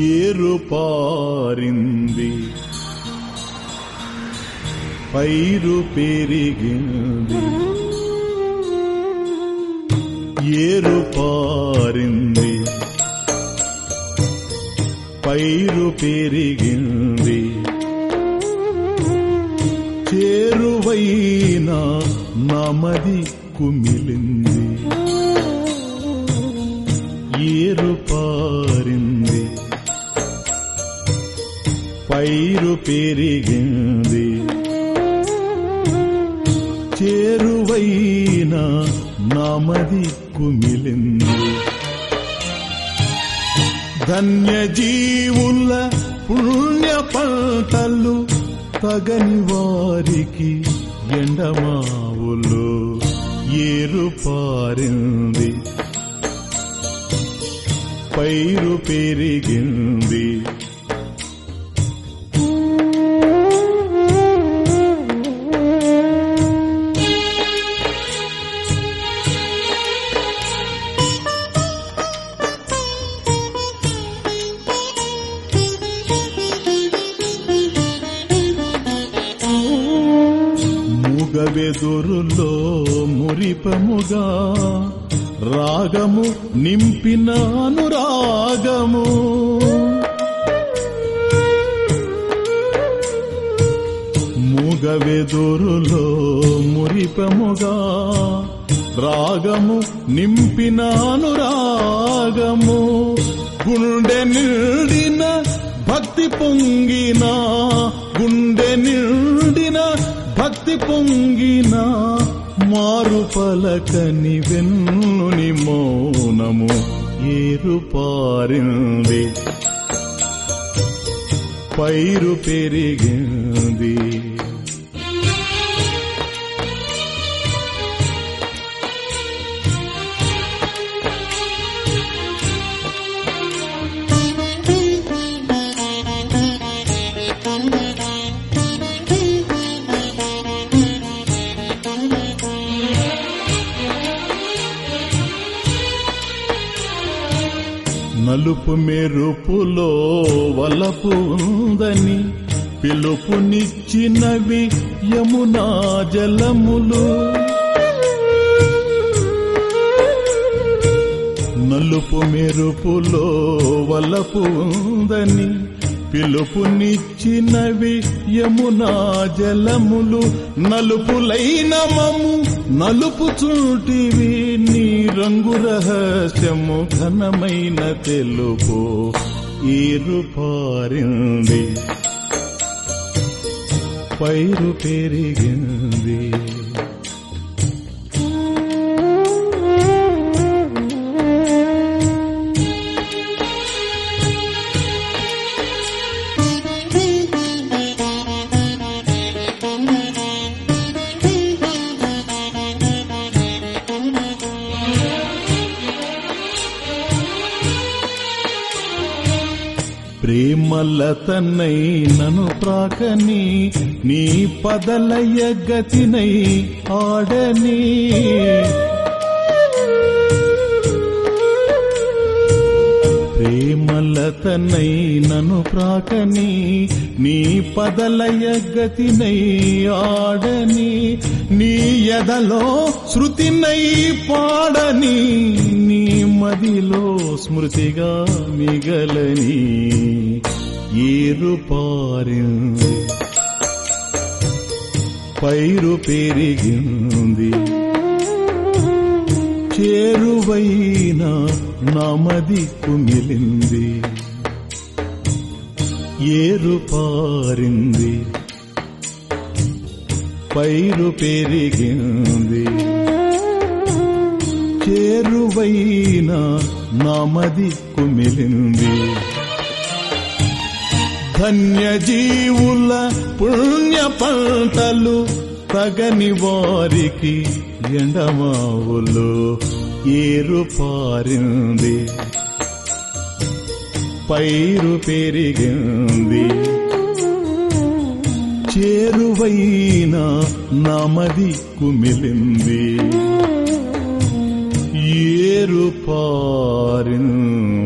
ఏరుపారింది పైరు పెరిగింది. ఏరు పారింది. పైరు పెరిగింది. చేరువైన నమది కుమిలింది. ఏరు పారింది. పైరు పెరిగింది. చేరువైన నమది కుమిలింది ధన్య జీవుల పుణ్య పంటలు తగని వారికి ఎండమావులు ఏరు పారింది. పైరు పెరిగింది మూగవెదురులో మురిపముగా రాగము నింపిన అనురాగము. మూగవెదురులో మురిపముగా రాగము నింపిన అనురాగము. గుండె నిండిన భక్తి పొంగిన గుండె నిండి భక్తి పొంగిన మారు పలకని వెన్నుని మౌనము ఏరుపారింది పైరు పెరిగింది. నలుపు మెరుపులో వలపు ఉందని పిలుపునిచ్చినవి యమునా జలములు. నలుపు మెరుపులో వలపు ఉందని పిలుపునిచ్చినవి యమునా జలములు. నలుపులైన మము నలుపు చూటివి రంగు రహస్యము ఘనమైన తెలుపు ఈరు పారింది పైరు పెరిగింది. ప్రేమలతనై నను ప్రాకని నీ పదలయ గతినై ఆడని. ప్రేమలతనై నను ప్రాకని నీ పదలయ గతినై ఆడని. నీ ఎదలో శృతినై పాడని నీ మదిలో స్మృతిగా మిగలని ఏరు పారింది పైరు పెరిగింది. చేరువైన నమది కుమిలింది. ఏరుపారింది. పైరు పెరిగింది. చేరువైన నమది కుమిలింది. ధన్యజీవుల పుణ్య పంటలు తగని వారికి ఎండమావులు ఏరు పారింది. పైరు పెరిగింది. చేరువైన నమది కుమిలింది. ఏరు పారింది